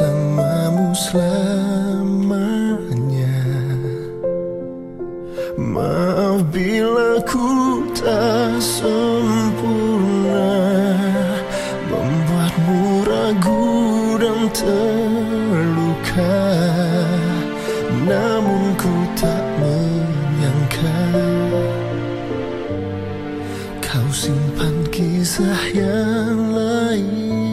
Bersamamu selamanya. Maaf bila ku tak sempurna. Membuatmu ragu dan terluka. Namun ku tak menyangka. Kau simpan kisah yang lain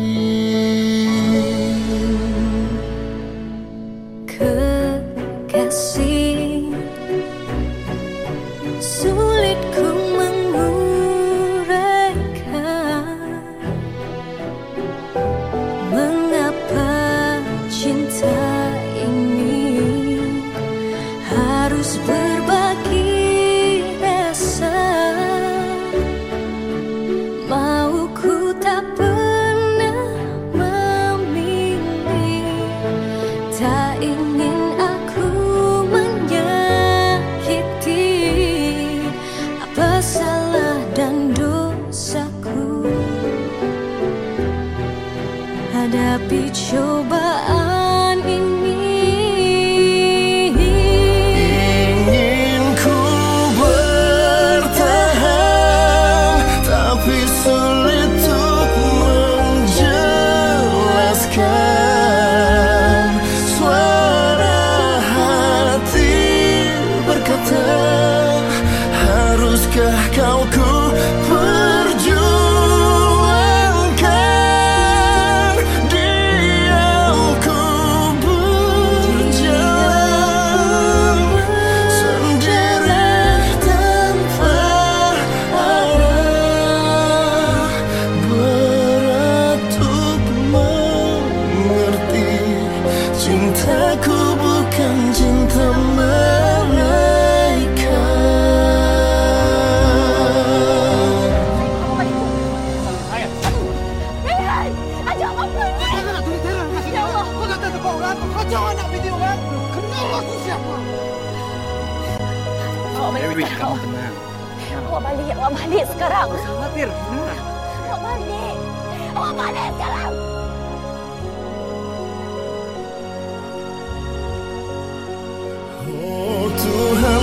Tak ingin aku menyakiti. Apa salah dan dosaku? Hadapi cobaan Haruskah kau Allah. Kau orang, kacau anak video kan? Kenal aku siapa? Awak balik Dewi, kamu tenang. Awak balik, awak balik sekarang. Khawatir, tenang. Awak balik. Awak balik sekarang. Oh Tuhan